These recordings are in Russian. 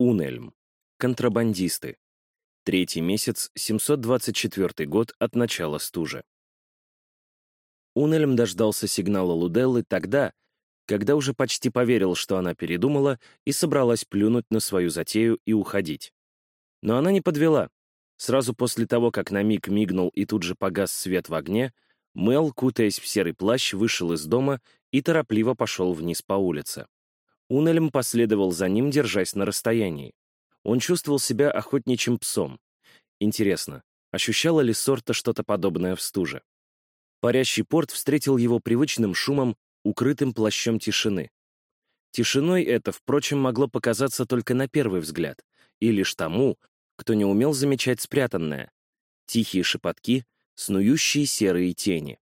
Унельм. Контрабандисты. Третий месяц, 724 год от начала стужи. Унельм дождался сигнала Луделлы тогда, когда уже почти поверил, что она передумала и собралась плюнуть на свою затею и уходить. Но она не подвела. Сразу после того, как на миг мигнул и тут же погас свет в огне, Мел, кутаясь в серый плащ, вышел из дома и торопливо пошел вниз по улице. Унельм последовал за ним, держась на расстоянии. Он чувствовал себя охотничьим псом. Интересно, ощущала ли сорта что-то подобное в стуже? Парящий порт встретил его привычным шумом, укрытым плащом тишины. Тишиной это, впрочем, могло показаться только на первый взгляд, и лишь тому, кто не умел замечать спрятанное. Тихие шепотки, снующие серые тени.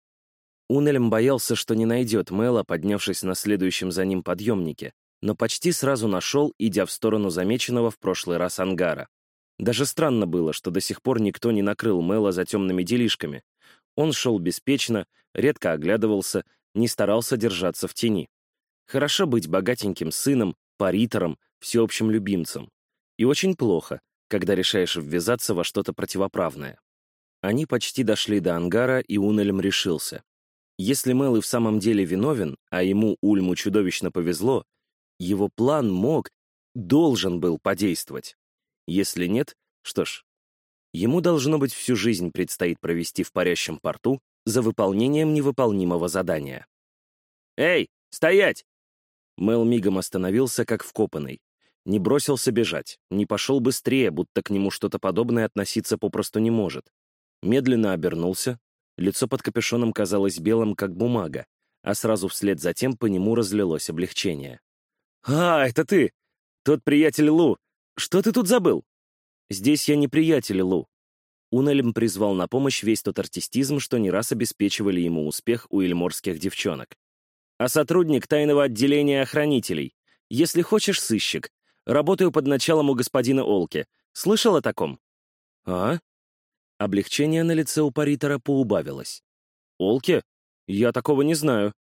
Унельм боялся, что не найдет Мэла, поднявшись на следующем за ним подъемнике, но почти сразу нашел, идя в сторону замеченного в прошлый раз ангара. Даже странно было, что до сих пор никто не накрыл Мэла за темными делишками. Он шел беспечно, редко оглядывался, не старался держаться в тени. Хорошо быть богатеньким сыном, паритором, всеобщим любимцем. И очень плохо, когда решаешь ввязаться во что-то противоправное. Они почти дошли до ангара, и Унельм решился. Если Мэл и в самом деле виновен, а ему, Ульму, чудовищно повезло, его план мог, должен был подействовать. Если нет, что ж, ему должно быть всю жизнь предстоит провести в парящем порту за выполнением невыполнимого задания. «Эй, стоять!» Мэл мигом остановился, как вкопанный. Не бросился бежать, не пошел быстрее, будто к нему что-то подобное относиться попросту не может. Медленно обернулся, лицо под капюшоном казалось белым, как бумага, а сразу вслед за тем по нему разлилось облегчение. «А, это ты! Тот приятель Лу! Что ты тут забыл?» «Здесь я не приятель Лу». Унельм призвал на помощь весь тот артистизм, что не раз обеспечивали ему успех у эльморских девчонок. «А сотрудник тайного отделения охранителей. Если хочешь, сыщик. Работаю под началом у господина Олки. Слышал о таком?» «А?» Облегчение на лице у паритора поубавилось. «Олке? Я такого не знаю.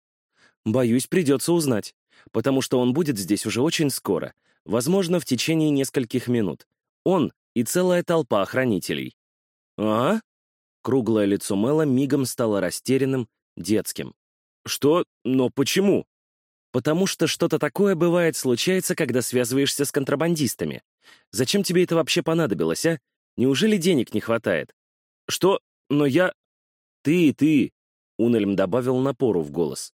Боюсь, придется узнать, потому что он будет здесь уже очень скоро, возможно, в течение нескольких минут. Он и целая толпа охранителей». «А?» Круглое лицо Мэла мигом стало растерянным, детским. «Что? Но почему?» «Потому что что-то такое бывает случается, когда связываешься с контрабандистами. Зачем тебе это вообще понадобилось, а? Неужели денег не хватает?» «Что? Но я...» «Ты, ты!» — Унельм добавил напору в голос.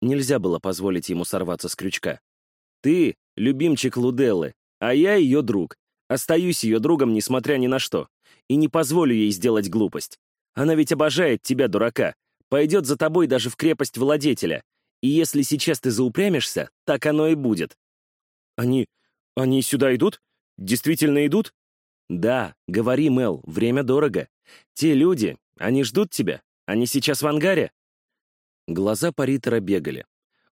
Нельзя было позволить ему сорваться с крючка. «Ты — любимчик Луделлы, а я ее друг. Остаюсь ее другом, несмотря ни на что. И не позволю ей сделать глупость. Она ведь обожает тебя, дурака. Пойдет за тобой даже в крепость владетеля. И если сейчас ты заупрямишься, так оно и будет». «Они... они сюда идут? Действительно идут?» «Да, говори, Мел, время дорого. Те люди, они ждут тебя? Они сейчас в ангаре?» Глаза Паритера бегали.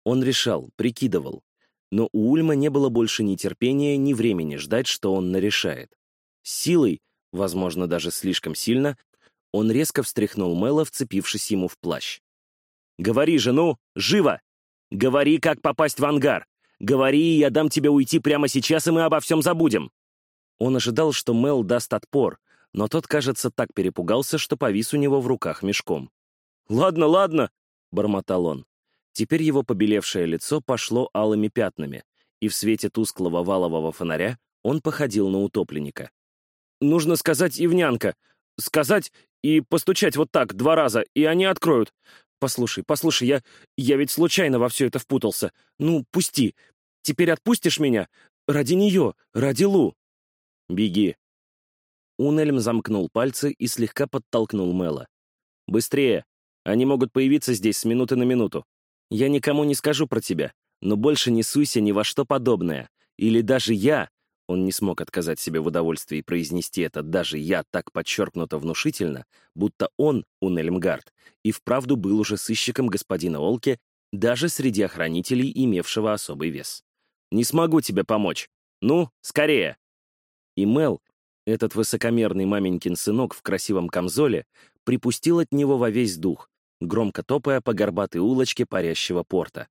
Он решал, прикидывал. Но у Ульма не было больше ни терпения, ни времени ждать, что он нарешает. силой, возможно, даже слишком сильно, он резко встряхнул Мэла, вцепившись ему в плащ. «Говори же, ну, живо! Говори, как попасть в ангар! Говори, я дам тебе уйти прямо сейчас, и мы обо всем забудем!» Он ожидал, что Мел даст отпор, но тот, кажется, так перепугался, что повис у него в руках мешком. «Ладно, ладно!» — бормотал он. Теперь его побелевшее лицо пошло алыми пятнами, и в свете тусклого валового фонаря он походил на утопленника. «Нужно сказать Ивнянка! Сказать и постучать вот так два раза, и они откроют. Послушай, послушай, я... я ведь случайно во все это впутался. Ну, пусти. Теперь отпустишь меня? Ради нее, ради Лу. «Беги». Унельм замкнул пальцы и слегка подтолкнул Мэла. «Быстрее! Они могут появиться здесь с минуты на минуту. Я никому не скажу про тебя, но больше не суйся ни во что подобное. Или даже я...» Он не смог отказать себе в удовольствии произнести это «даже я» так подчеркнуто внушительно, будто он, Унельмгард, и вправду был уже сыщиком господина Олке даже среди охранителей, имевшего особый вес. «Не смогу тебе помочь. Ну, скорее!» И Мел, этот высокомерный маменькин сынок в красивом камзоле, припустил от него во весь дух, громко топая по горбатой улочке парящего порта.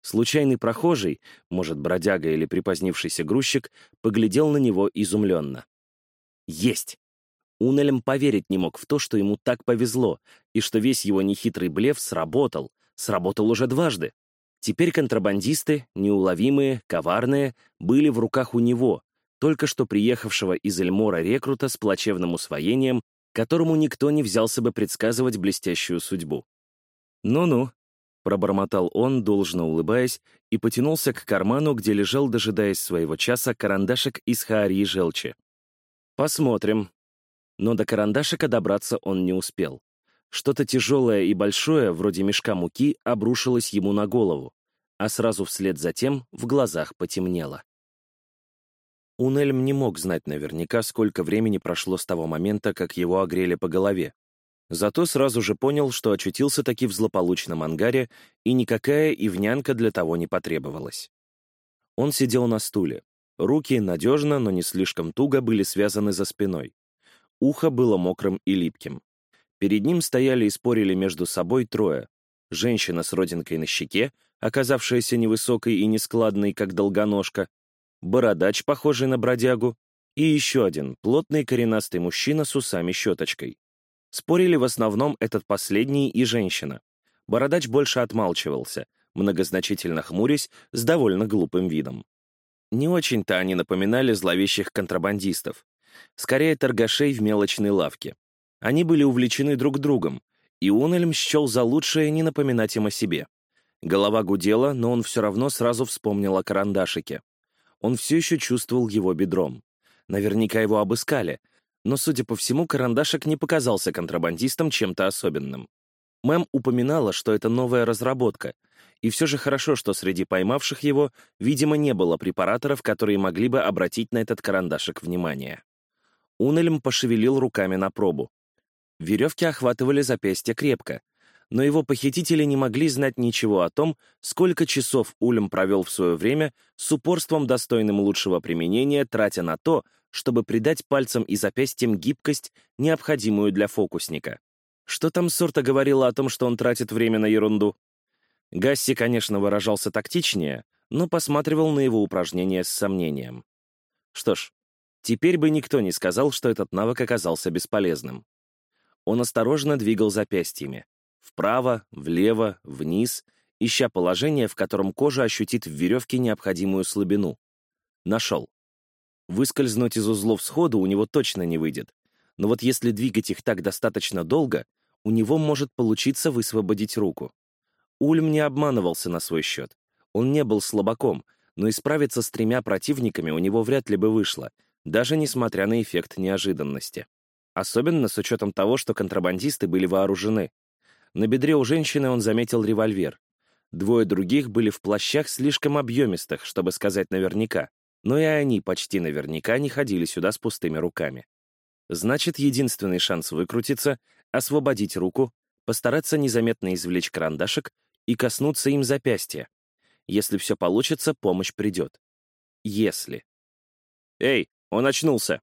Случайный прохожий, может, бродяга или припозднившийся грузчик, поглядел на него изумленно. Есть! Унелем поверить не мог в то, что ему так повезло, и что весь его нехитрый блеф сработал, сработал уже дважды. Теперь контрабандисты, неуловимые, коварные, были в руках у него, только что приехавшего из Эльмора рекрута с плачевным усвоением, которому никто не взялся бы предсказывать блестящую судьбу. «Ну-ну», — пробормотал он, должно улыбаясь, и потянулся к карману, где лежал, дожидаясь своего часа, карандашик из хаарьи желчи. «Посмотрим». Но до карандашика добраться он не успел. Что-то тяжелое и большое, вроде мешка муки, обрушилось ему на голову, а сразу вслед за тем в глазах потемнело. Унельм не мог знать наверняка, сколько времени прошло с того момента, как его огрели по голове. Зато сразу же понял, что очутился таки в злополучном ангаре, и никакая ивнянка для того не потребовалась. Он сидел на стуле. Руки надежно, но не слишком туго были связаны за спиной. Ухо было мокрым и липким. Перед ним стояли и спорили между собой трое. Женщина с родинкой на щеке, оказавшаяся невысокой и нескладной, как долгоножка, бородач, похожий на бродягу, и еще один, плотный коренастый мужчина с усами-щеточкой. Спорили в основном этот последний и женщина. Бородач больше отмалчивался, многозначительно хмурясь, с довольно глупым видом. Не очень-то они напоминали зловещих контрабандистов. Скорее, торгашей в мелочной лавке. Они были увлечены друг другом, и Унельм счел за лучшее не напоминать им о себе. Голова гудела, но он все равно сразу вспомнил о карандашике. Он все еще чувствовал его бедром. Наверняка его обыскали, но, судя по всему, карандашик не показался контрабандистам чем-то особенным. Мэм упоминала, что это новая разработка, и все же хорошо, что среди поймавших его, видимо, не было препараторов, которые могли бы обратить на этот карандашик внимание. Унельм пошевелил руками на пробу. Веревки охватывали запястье крепко, но его похитители не могли знать ничего о том, сколько часов Ульм провел в свое время с упорством, достойным лучшего применения, тратя на то, чтобы придать пальцам и запястьям гибкость, необходимую для фокусника. Что там Сорта говорила о том, что он тратит время на ерунду? Гасси, конечно, выражался тактичнее, но посматривал на его упражнения с сомнением. Что ж, теперь бы никто не сказал, что этот навык оказался бесполезным. Он осторожно двигал запястьями. Вправо, влево, вниз, ища положение, в котором кожа ощутит в веревке необходимую слабину. Нашел. Выскользнуть из узлов сходу у него точно не выйдет. Но вот если двигать их так достаточно долго, у него может получиться высвободить руку. Ульм не обманывался на свой счет. Он не был слабаком, но исправиться с тремя противниками у него вряд ли бы вышло, даже несмотря на эффект неожиданности. Особенно с учетом того, что контрабандисты были вооружены. На бедре у женщины он заметил револьвер. Двое других были в плащах слишком объемистых, чтобы сказать наверняка но и они почти наверняка не ходили сюда с пустыми руками. Значит, единственный шанс выкрутиться — освободить руку, постараться незаметно извлечь карандашик и коснуться им запястья. Если все получится, помощь придет. Если. «Эй, он очнулся!»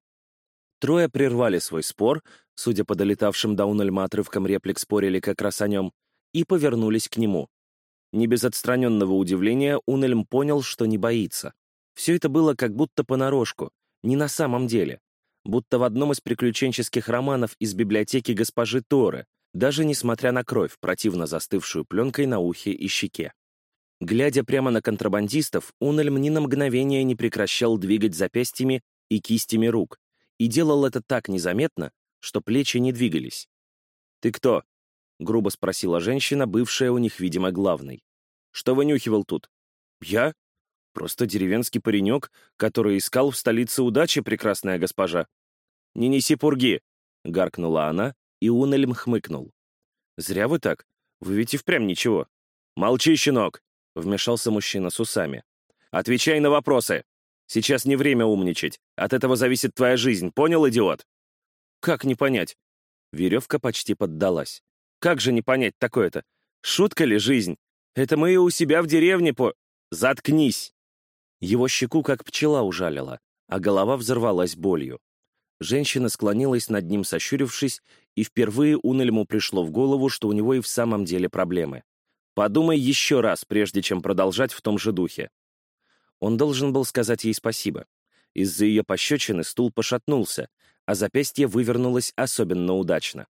Трое прервали свой спор, судя по долетавшим до Унельма отрывкам реплик спорили как раз о нем, и повернулись к нему. Не без отстраненного удивления Унельм понял, что не боится. Все это было как будто понарошку, не на самом деле. Будто в одном из приключенческих романов из библиотеки госпожи Торы, даже несмотря на кровь, противно застывшую пленкой на ухе и щеке. Глядя прямо на контрабандистов, Унельм ни на мгновение не прекращал двигать запястьями и кистями рук, и делал это так незаметно, что плечи не двигались. «Ты кто?» — грубо спросила женщина, бывшая у них, видимо, главной. «Что вынюхивал тут?» «Я?» Просто деревенский паренек, который искал в столице удачи, прекрасная госпожа. «Не неси пурги!» — гаркнула она, и Унельм хмыкнул. «Зря вы так. Вы ведь и впрямь ничего». «Молчи, щенок!» — вмешался мужчина с усами. «Отвечай на вопросы! Сейчас не время умничать. От этого зависит твоя жизнь, понял, идиот?» «Как не понять?» Веревка почти поддалась. «Как же не понять такое-то? Шутка ли жизнь? Это мы и у себя в деревне по...» «Заткнись!» Его щеку как пчела ужалила, а голова взорвалась болью. Женщина склонилась над ним, сощурившись, и впервые Унельму пришло в голову, что у него и в самом деле проблемы. Подумай еще раз, прежде чем продолжать в том же духе». Он должен был сказать ей спасибо. Из-за ее пощечины стул пошатнулся, а запястье вывернулось особенно удачно.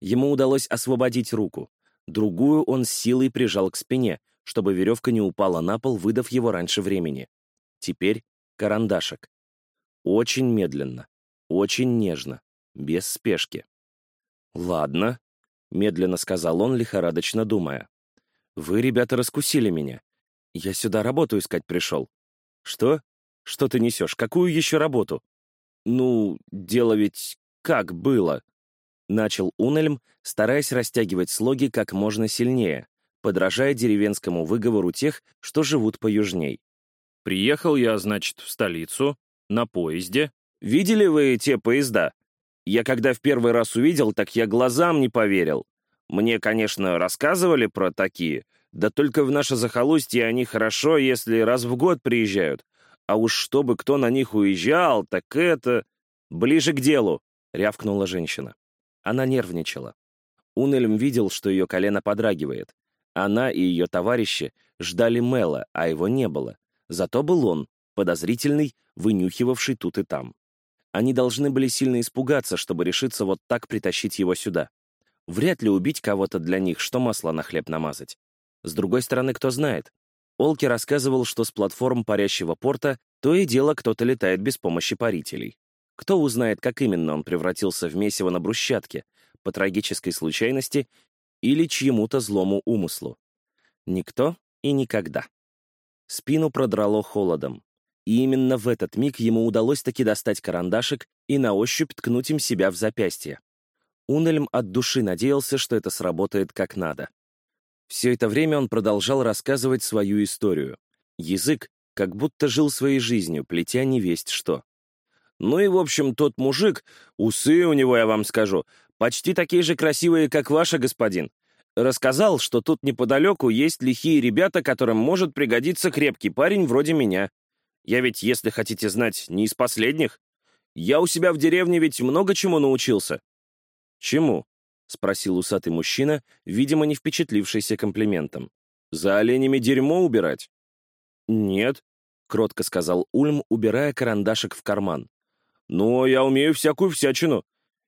Ему удалось освободить руку. Другую он силой прижал к спине, чтобы веревка не упала на пол, выдав его раньше времени. Теперь карандашик. Очень медленно, очень нежно, без спешки. «Ладно», — медленно сказал он, лихорадочно думая. «Вы, ребята, раскусили меня. Я сюда работу искать пришел». «Что? Что ты несешь? Какую еще работу?» «Ну, дело ведь как было?» Начал Унельм, стараясь растягивать слоги как можно сильнее, подражая деревенскому выговору тех, что живут поюжней. «Приехал я, значит, в столицу, на поезде. Видели вы те поезда? Я когда в первый раз увидел, так я глазам не поверил. Мне, конечно, рассказывали про такие, да только в наше захолустье они хорошо, если раз в год приезжают. А уж чтобы кто на них уезжал, так это... Ближе к делу, — рявкнула женщина. Она нервничала. Унельм видел, что ее колено подрагивает. Она и ее товарищи ждали Мела, а его не было. Зато был он, подозрительный, вынюхивавший тут и там. Они должны были сильно испугаться, чтобы решиться вот так притащить его сюда. Вряд ли убить кого-то для них, что масло на хлеб намазать. С другой стороны, кто знает. Олки рассказывал, что с платформ парящего порта то и дело кто-то летает без помощи парителей. Кто узнает, как именно он превратился в месиво на брусчатке, по трагической случайности или чьему-то злому умыслу? Никто и никогда. Спину продрало холодом. И именно в этот миг ему удалось таки достать карандашик и на ощупь ткнуть им себя в запястье. Унельм от души надеялся, что это сработает как надо. Все это время он продолжал рассказывать свою историю. Язык как будто жил своей жизнью, плетя невесть что. Ну и, в общем, тот мужик, усы у него, я вам скажу, почти такие же красивые, как ваша, господин. Рассказал, что тут неподалеку есть лихие ребята, которым может пригодиться крепкий парень вроде меня. Я ведь, если хотите знать, не из последних. Я у себя в деревне ведь много чему научился. Чему? — спросил усатый мужчина, видимо, не впечатлившийся комплиментом. «За оленями дерьмо убирать?» «Нет», — кротко сказал Ульм, убирая карандашик в карман. «Но я умею всякую всячину.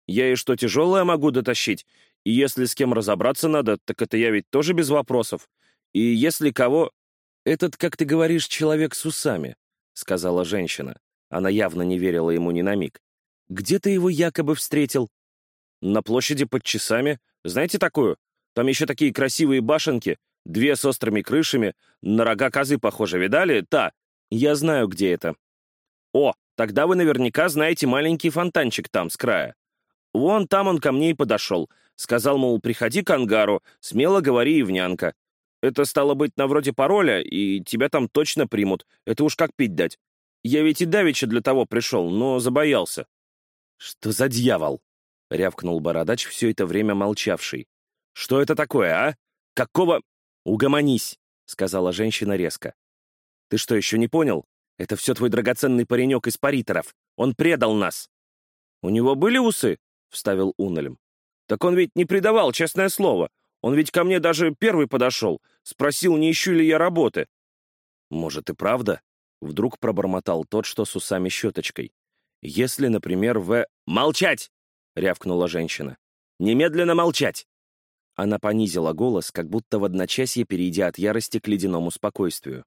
Я и что тяжелое могу дотащить, и если с кем разобраться надо, так это я ведь тоже без вопросов. И если кого...» «Этот, как ты говоришь, человек с усами», — сказала женщина. Она явно не верила ему ни на миг. «Где ты его якобы встретил?» На площади под часами. Знаете такую? Там еще такие красивые башенки, две с острыми крышами, на рога козы, похоже, видали? Та. Я знаю, где это. О, тогда вы наверняка знаете маленький фонтанчик там, с края. Вон там он ко мне и подошел. Сказал, мол, приходи к ангару, смело говори, Евнянка. Это стало быть на вроде пароля, и тебя там точно примут. Это уж как пить дать. Я ведь и давеча для того пришел, но забоялся. Что за дьявол? — рявкнул бородач, все это время молчавший. «Что это такое, а? Какого...» «Угомонись!» — сказала женщина резко. «Ты что, еще не понял? Это все твой драгоценный паренек из париторов. Он предал нас!» «У него были усы?» — вставил Унелем. «Так он ведь не предавал, честное слово. Он ведь ко мне даже первый подошел. Спросил, не ищу ли я работы». «Может, и правда?» — вдруг пробормотал тот, что с усами-щеточкой. «Если, например, в...» «Молчать!» — рявкнула женщина. «Немедленно молчать!» Она понизила голос, как будто в одночасье перейдя от ярости к ледяному спокойствию.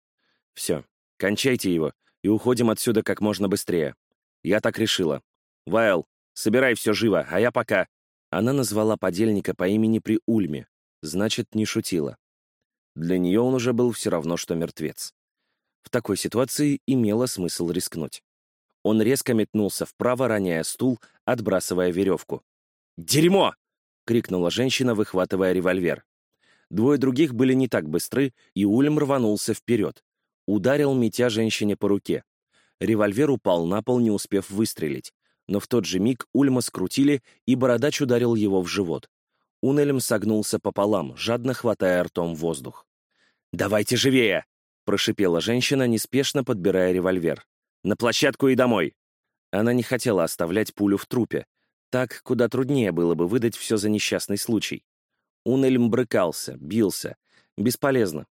«Все, кончайте его и уходим отсюда как можно быстрее. Я так решила. Вайл, собирай все живо, а я пока...» Она назвала подельника по имени при Ульме, значит, не шутила. Для нее он уже был все равно, что мертвец. В такой ситуации имело смысл рискнуть. Он резко метнулся вправо, роняя стул, отбрасывая веревку. «Дерьмо!» — крикнула женщина, выхватывая револьвер. Двое других были не так быстры, и Ульм рванулся вперед. Ударил метя женщине по руке. Револьвер упал на пол, не успев выстрелить. Но в тот же миг Ульма скрутили, и бородач ударил его в живот. Унелем согнулся пополам, жадно хватая ртом воздух. «Давайте живее!» — прошипела женщина, неспешно подбирая револьвер. На площадку и домой!» Она не хотела оставлять пулю в трупе. Так куда труднее было бы выдать все за несчастный случай. Унельм брыкался, бился. Бесполезно.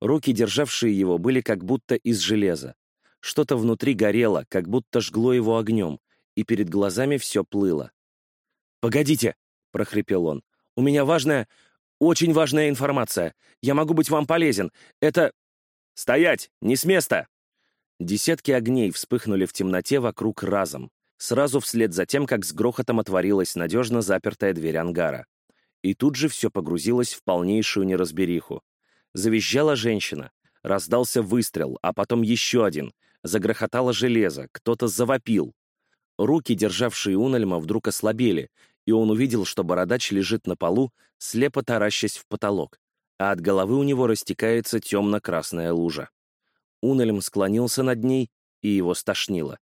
Руки, державшие его, были как будто из железа. Что-то внутри горело, как будто жгло его огнем, и перед глазами все плыло. «Погодите!» — прохрипел он. «У меня важная, очень важная информация. Я могу быть вам полезен. Это...» «Стоять! Не с места!» Десятки огней вспыхнули в темноте вокруг разом, сразу вслед за тем, как с грохотом отворилась надежно запертая дверь ангара. И тут же все погрузилось в полнейшую неразбериху. Завизжала женщина, раздался выстрел, а потом еще один, загрохотало железо, кто-то завопил. Руки, державшие Унельма, вдруг ослабели, и он увидел, что бородач лежит на полу, слепо таращась в потолок, а от головы у него растекается темно-красная лужа. Унельм склонился над ней, и его стошнило.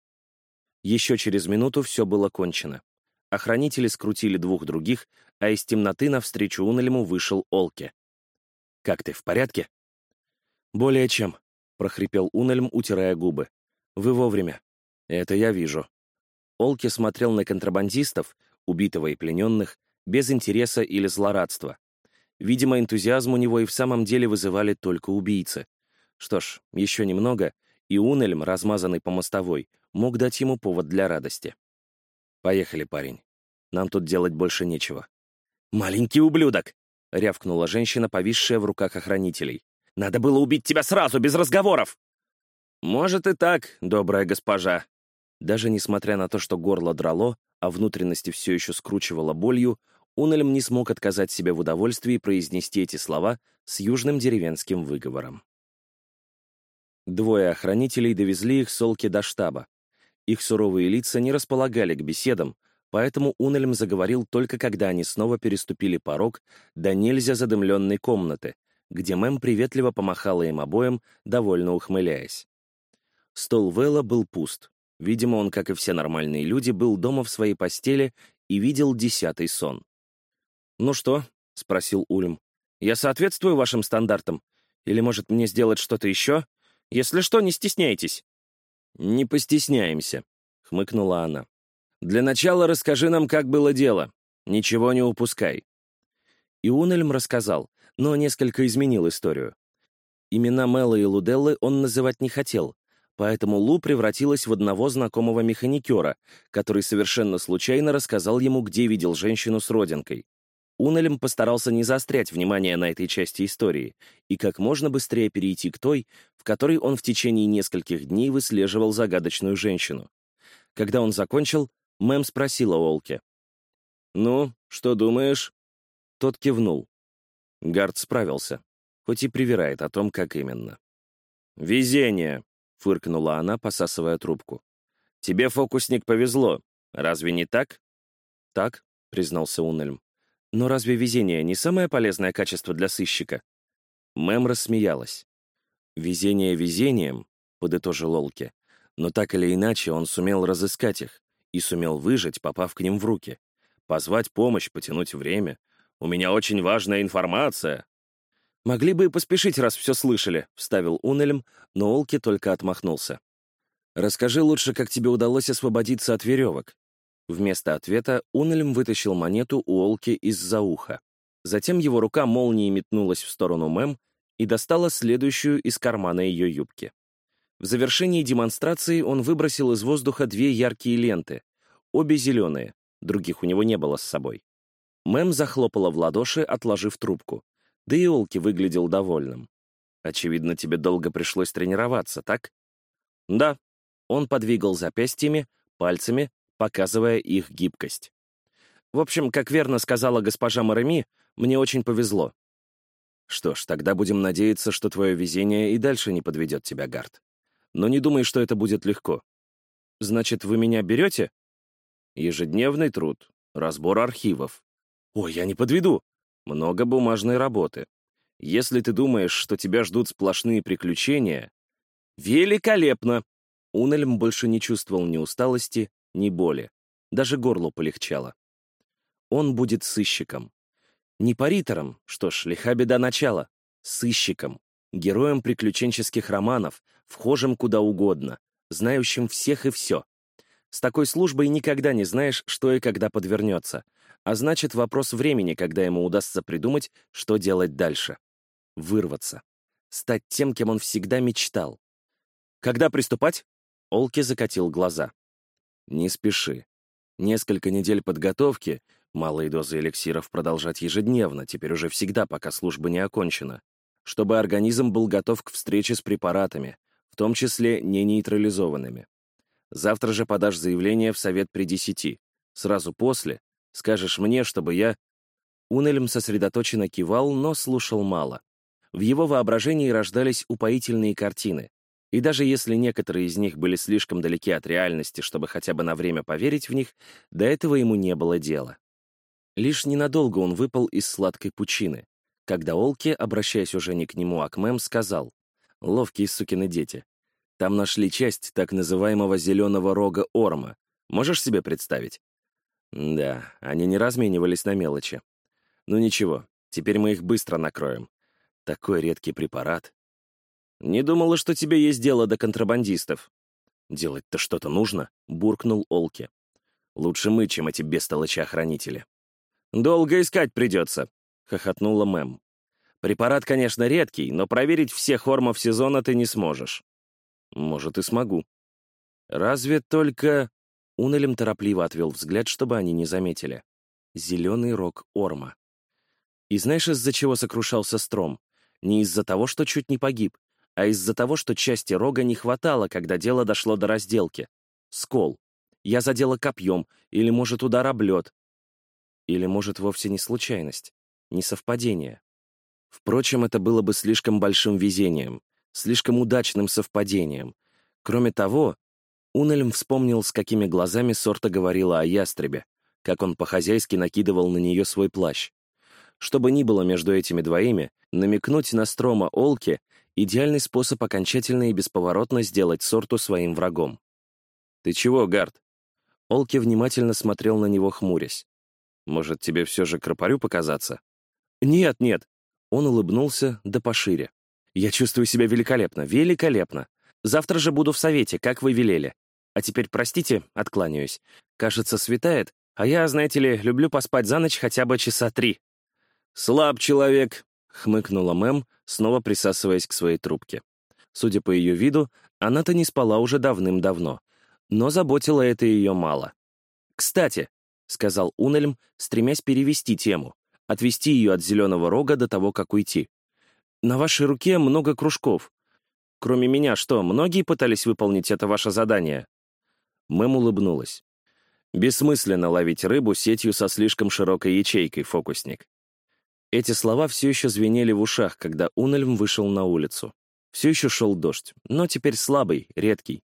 Еще через минуту все было кончено. Охранители скрутили двух других, а из темноты навстречу Унельму вышел Олке. «Как ты, в порядке?» «Более чем», — прохрипел Унельм, утирая губы. «Вы вовремя. Это я вижу». Олке смотрел на контрабандистов, убитого и плененных, без интереса или злорадства. Видимо, энтузиазм у него и в самом деле вызывали только убийцы. Что ж, еще немного, и Унельм, размазанный по мостовой, мог дать ему повод для радости. «Поехали, парень. Нам тут делать больше нечего». «Маленький ублюдок!» — рявкнула женщина, повисшая в руках охранителей. «Надо было убить тебя сразу, без разговоров!» «Может и так, добрая госпожа». Даже несмотря на то, что горло драло, а внутренности все еще скручивало болью, Унельм не смог отказать себе в удовольствии произнести эти слова с южным деревенским выговором. Двое охранителей довезли их с Олки до штаба. Их суровые лица не располагали к беседам, поэтому Унельм заговорил только когда они снова переступили порог до нельзя задымленной комнаты, где Мэм приветливо помахала им обоим, довольно ухмыляясь. Стол Вэлла был пуст. Видимо, он, как и все нормальные люди, был дома в своей постели и видел десятый сон. «Ну что?» — спросил Ульм. «Я соответствую вашим стандартам? Или, может, мне сделать что-то еще? Если что, не стесняйтесь». «Не постесняемся», — хмыкнула она. «Для начала расскажи нам, как было дело. Ничего не упускай». И Унельм рассказал, но несколько изменил историю. Имена Мэла и Луделлы он называть не хотел, поэтому Лу превратилась в одного знакомого механикера, который совершенно случайно рассказал ему, где видел женщину с родинкой. Унелем постарался не заострять внимание на этой части истории и как можно быстрее перейти к той, в которой он в течение нескольких дней выслеживал загадочную женщину. Когда он закончил, Мэм спросила Олке. «Ну, что думаешь?» Тот кивнул. Гард справился, хоть и привирает о том, как именно. «Везение!» — фыркнула она, посасывая трубку. «Тебе, фокусник, повезло. Разве не так?» «Так», — признался Унельм. Но разве везение не самое полезное качество для сыщика? Мэм рассмеялась. «Везение везением», — подытожил Олке, но так или иначе он сумел разыскать их и сумел выжить, попав к ним в руки. Позвать помощь, потянуть время. «У меня очень важная информация!» «Могли бы и поспешить, раз все слышали», — вставил Унельм, но Олки только отмахнулся. «Расскажи лучше, как тебе удалось освободиться от веревок. Вместо ответа Унельм вытащил монету у Олки из-за уха. Затем его рука молнией метнулась в сторону Мэм и достала следующую из кармана ее юбки. В завершении демонстрации он выбросил из воздуха две яркие ленты, обе зеленые, других у него не было с собой. Мэм захлопала в ладоши, отложив трубку. Да и Олки выглядел довольным. «Очевидно, тебе долго пришлось тренироваться, так?» «Да». Он подвигал запястьями, пальцами, показывая их гибкость. В общем, как верно сказала госпожа Мареми, мне очень повезло. Что ж, тогда будем надеяться, что твое везение и дальше не подведет тебя, Гард. Но не думай, что это будет легко. Значит, вы меня берете? Ежедневный труд, разбор архивов. Ой, я не подведу. Много бумажной работы. Если ты думаешь, что тебя ждут сплошные приключения... Великолепно! Унельм больше не чувствовал ни усталости, ни боли. Даже горло полегчало. Он будет сыщиком. Не паритором, что ж, лиха беда начала. Сыщиком. Героем приключенческих романов, вхожим куда угодно, знающим всех и все. С такой службой никогда не знаешь, что и когда подвернется. А значит, вопрос времени, когда ему удастся придумать, что делать дальше. вырваться. Стать тем, кем он всегда мечтал. «Когда приступать?» Олки закатил глаза. «Не спеши. Несколько недель подготовки, малые дозы эликсиров продолжать ежедневно, теперь уже всегда, пока служба не окончена, чтобы организм был готов к встрече с препаратами, в том числе не нейтрализованными. Завтра же подашь заявление в совет при десяти. Сразу после скажешь мне, чтобы я...» Унельм сосредоточенно кивал, но слушал мало. В его воображении рождались упоительные картины. И даже если некоторые из них были слишком далеки от реальности, чтобы хотя бы на время поверить в них, до этого ему не было дела. Лишь ненадолго он выпал из сладкой пучины, когда Олки, обращаясь уже не к нему, а к Мэм, сказал, «Ловкие сукины дети. Там нашли часть так называемого зеленого рога Орма. Можешь себе представить?» Да, они не разменивались на мелочи. Ну ничего, теперь мы их быстро накроем. Такой редкий препарат. «Не думала, что тебе есть дело до контрабандистов». «Делать-то что-то нужно», — буркнул Олки. «Лучше мы, чем эти бестолочи-охранители». «Долго искать придется», — хохотнула Мэм. «Препарат, конечно, редкий, но проверить всех ормов сезона ты не сможешь». «Может, и смогу». «Разве только...» Унелем торопливо отвел взгляд, чтобы они не заметили. «Зеленый рог орма». И знаешь, из-за чего сокрушался Стром? Не из-за того, что чуть не погиб, а из-за того, что части рога не хватало, когда дело дошло до разделки. Скол. Я задела копьем, или, может, удар об лед. Или, может, вовсе не случайность, не совпадение. Впрочем, это было бы слишком большим везением, слишком удачным совпадением. Кроме того, Унельм вспомнил, с какими глазами Сорта говорила о ястребе, как он по-хозяйски накидывал на нее свой плащ. Что бы ни было между этими двоими, намекнуть на Строма Олки Идеальный способ окончательно и бесповоротно сделать Сорту своим врагом. «Ты чего, Гард?» Олки внимательно смотрел на него, хмурясь. «Может, тебе все же кропарю показаться?» «Нет, нет!» Он улыбнулся, да пошире. «Я чувствую себя великолепно, великолепно. Завтра же буду в совете, как вы велели. А теперь, простите, откланяюсь. Кажется, светает, а я, знаете ли, люблю поспать за ночь хотя бы часа три». «Слаб человек», — хмыкнула Мэм, снова присасываясь к своей трубке. Судя по ее виду, она-то не спала уже давным-давно, но заботило это ее мало. «Кстати», — сказал Унельм, стремясь перевести тему, отвести ее от зеленого рога до того, как уйти. «На вашей руке много кружков. Кроме меня, что, многие пытались выполнить это ваше задание?» Мэм улыбнулась. «Бессмысленно ловить рыбу сетью со слишком широкой ячейкой, фокусник. Эти слова все еще звенели в ушах, когда Унельм вышел на улицу. Все еще шел дождь, но теперь слабый, редкий.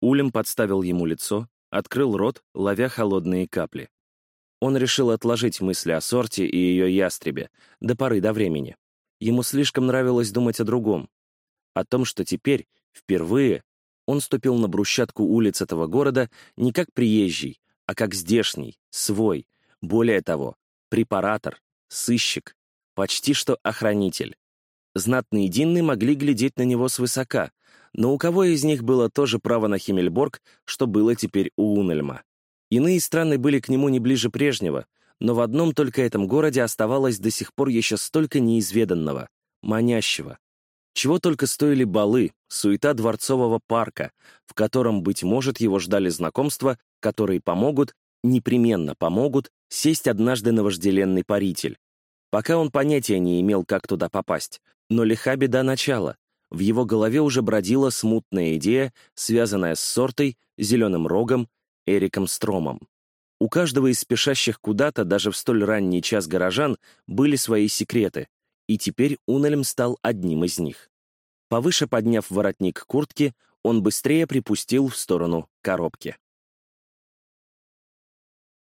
Улем подставил ему лицо, открыл рот, ловя холодные капли. Он решил отложить мысли о сорте и ее ястребе до поры до времени. Ему слишком нравилось думать о другом. О том, что теперь, впервые, он ступил на брусчатку улиц этого города не как приезжий, а как здешний, свой, более того, препаратор, сыщик, почти что охранитель. Знатные Динны могли глядеть на него свысока, но у кого из них было то же право на Химмельборг, что было теперь у Унельма? Иные страны были к нему не ближе прежнего, но в одном только этом городе оставалось до сих пор еще столько неизведанного, манящего. Чего только стоили балы, суета дворцового парка, в котором, быть может, его ждали знакомства, которые помогут, непременно помогут, сесть однажды на вожделенный паритель. Пока он понятия не имел, как туда попасть, но лиха беда начала. В его голове уже бродила смутная идея, связанная с сортой, зеленым рогом, Эриком Стромом. У каждого из спешащих куда-то, даже в столь ранний час горожан, были свои секреты, и теперь Унельм стал одним из них. Повыше подняв воротник куртки, он быстрее припустил в сторону коробки.